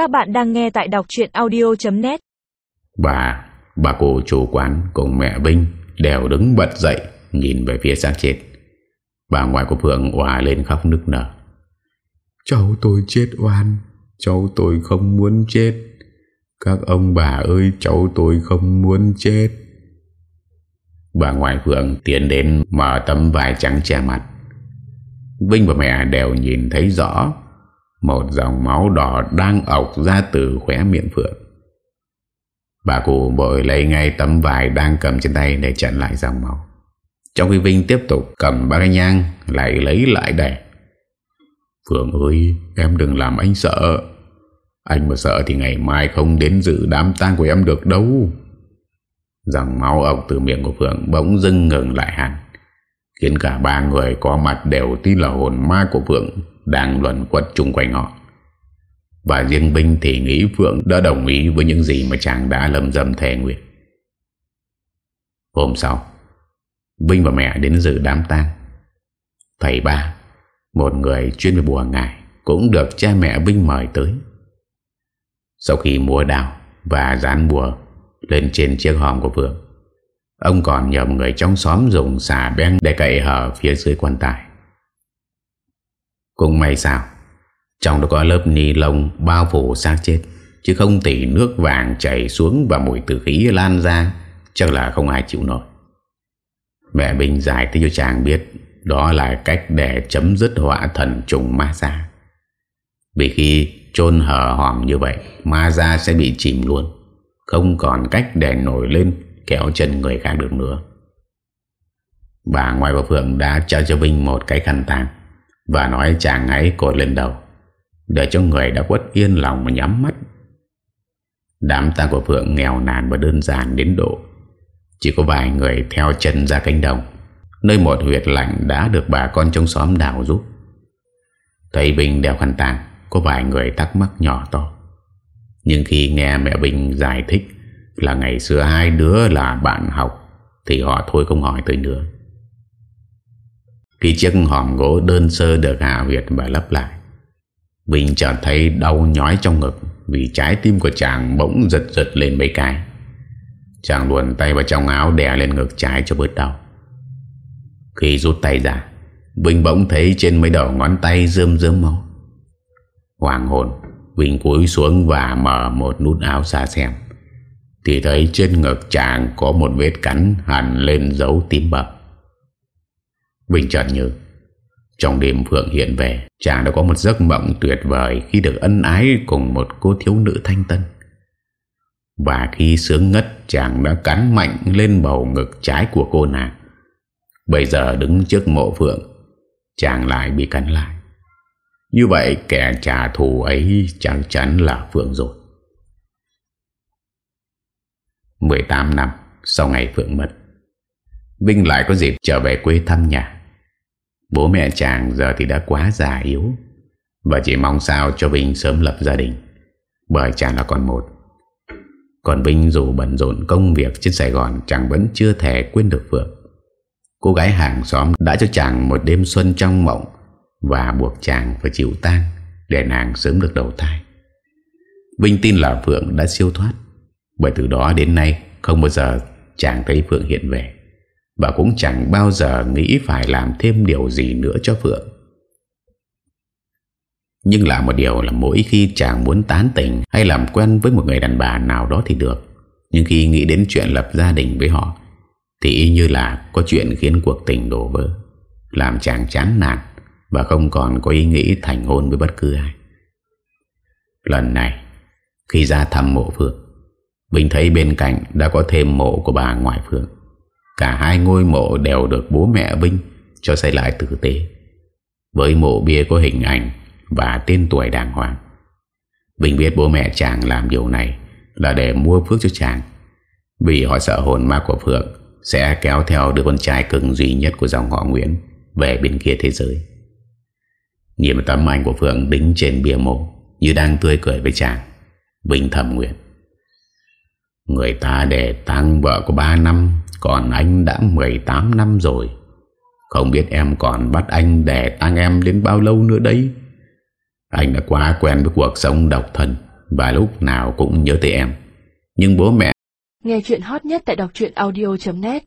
Các bạn đang nghe tại đọc chuyện audio.net Bà, bà cụ chủ quán cùng mẹ Vinh đều đứng bật dậy nhìn về phía xác chết. Bà ngoại của Phượng hòa lên khóc nức nở. Cháu tôi chết oan, cháu tôi không muốn chết. Các ông bà ơi, cháu tôi không muốn chết. Bà ngoại Phượng tiến đến mở tấm vải trắng che mặt. Vinh và mẹ đều nhìn thấy rõ một dòng máu đỏ đang ọc ra từ khóe miệng Phượng. Bà cụ bội lấy ngay tấm vải đang cầm trên tay để chặn lại dòng máu. Trong khi Vinh tiếp tục cầm ba cái nhang lại lấy lại đẻ Phượng ơi, em đừng làm anh sợ. Anh mà sợ thì ngày mai không đến dự đám tang của em được đâu. Dòng máu ọc từ miệng của Phượng bỗng dưng ngừng lại hẳn. Khiến cả ba người có mặt đều tin là hồn ma của Phượng đang luận quất chung quanh họ. Và riêng Vinh thì nghĩ Phượng đã đồng ý với những gì mà chàng đã lầm dầm thề nguyện. Hôm sau, Vinh và mẹ đến dự đám tang. Thầy ba, một người chuyên về bùa ngải, cũng được cha mẹ Vinh mời tới. Sau khi mua đào và dán bùa lên trên chiếc hòm của Phượng, ông còn nhờ người trong xóm dùng xà beng để cậy hở phía dưới quan tài. Cũng may sao? Trong đó có lớp ni lông bao phủ xác chết, Chứ không tỉ nước vàng chảy xuống Và mùi tử khí lan ra, Chắc là không ai chịu nổi. Mẹ Bình giải thích cho chàng biết, Đó là cách để chấm dứt họa thần trùng ma ra Vì khi chôn hở hòm như vậy, Ma ra sẽ bị chìm luôn, Không còn cách để nổi lên, Kéo chân người khác được nữa. Bà ngoài bà Phượng đã trao cho Vinh một cái khăn tàng và nói chàng ấy cột lên đầu. Để cho người đã quất yên lòng mà nhắm mắt. Đám tang của Phượng nghèo nàn và đơn giản đến độ. Chỉ có vài người theo chân ra cánh đồng, Nơi một huyệt lạnh đã được bà con trong xóm đào giúp. Thấy Bình đeo khăn tàng Có vài người thắc mắc nhỏ to. Nhưng khi nghe mẹ Bình giải thích Là ngày xưa hai đứa là bạn học, Thì họ thôi không hỏi tới nữa khi chiếc hòm gỗ đơn sơ được hạ huyệt và lấp lại, Bình chợt thấy đau nhói trong ngực Vì trái tim của chàng bỗng giật giật lên mấy cái. Chàng luồn tay vào trong áo đè lên ngực trái cho bớt đau. Khi rút tay ra, Bình bỗng thấy trên mấy đầu ngón tay rơm rơm máu. Hoàng hồn, Bình cúi xuống và mở một nút áo xa xem. Thì thấy trên ngực chàng có một vết cắn hẳn lên dấu tím bậc Bình chợt như Trong đêm Phượng hiện về, Chàng đã có một giấc mộng tuyệt vời Khi được ân ái cùng một cô thiếu nữ thanh tân. Và khi sướng ngất, Chàng đã cắn mạnh lên bầu ngực trái của cô nàng. Bây giờ đứng trước mộ Phượng, Chàng lại bị cắn lại. Như vậy kẻ trả thù ấy chắc chắn là Phượng rồi. 18 năm sau ngày Phượng mất, Vinh lại có dịp trở về quê thăm nhà. Bố mẹ chàng giờ thì đã quá già yếu, Và chỉ mong sao cho Vinh sớm lập gia đình, Bởi chàng là con một. Còn Vinh dù bận rộn công việc trên Sài Gòn, Chàng vẫn chưa thể quên được Phượng. Cô gái hàng xóm đã cho chàng một đêm xuân trong mộng Và buộc chàng phải chịu tang Để nàng sớm được đầu thai. Vinh tin là Phượng đã siêu thoát, Bởi từ đó đến nay Không bao giờ chàng thấy Phượng hiện về và cũng chẳng bao giờ nghĩ phải làm thêm điều gì nữa cho Phượng. Nhưng là một điều là mỗi khi chàng muốn tán tỉnh Hay làm quen với một người đàn bà nào đó thì được. Nhưng khi nghĩ đến chuyện lập gia đình với họ, Thì y như là có chuyện khiến cuộc tình đổ vỡ, Làm chàng chán nản Và không còn có ý nghĩ thành hôn với bất cứ ai. Lần này, Khi ra thăm mộ Phượng, Bình thấy bên cạnh đã có thêm mộ của bà ngoại Phượng. Cả hai ngôi mộ đều được bố mẹ Vinh cho xây lại tử tế. Với mộ bia có hình ảnh và tên tuổi đàng hoàng. Vinh biết bố mẹ chàng làm điều này là để mua phước cho chàng. Vì họ sợ hồn ma của Phượng sẽ kéo theo đứa con trai cưng duy nhất của dòng họ Nguyễn về bên kia thế giới. Nhìn tấm ảnh của Phượng đính trên bia mộ, như đang tươi cười với chàng. Vinh thầm nguyện. Người ta để tăng vợ của 3 năm, Còn anh đã 18 năm rồi. Không biết em còn bắt anh để tăng em đến bao lâu nữa đấy. Anh đã quá quen với cuộc sống độc thân, Và lúc nào cũng nhớ tới em. Nhưng bố mẹ Nghe chuyện hot nhất tại đọc audio.net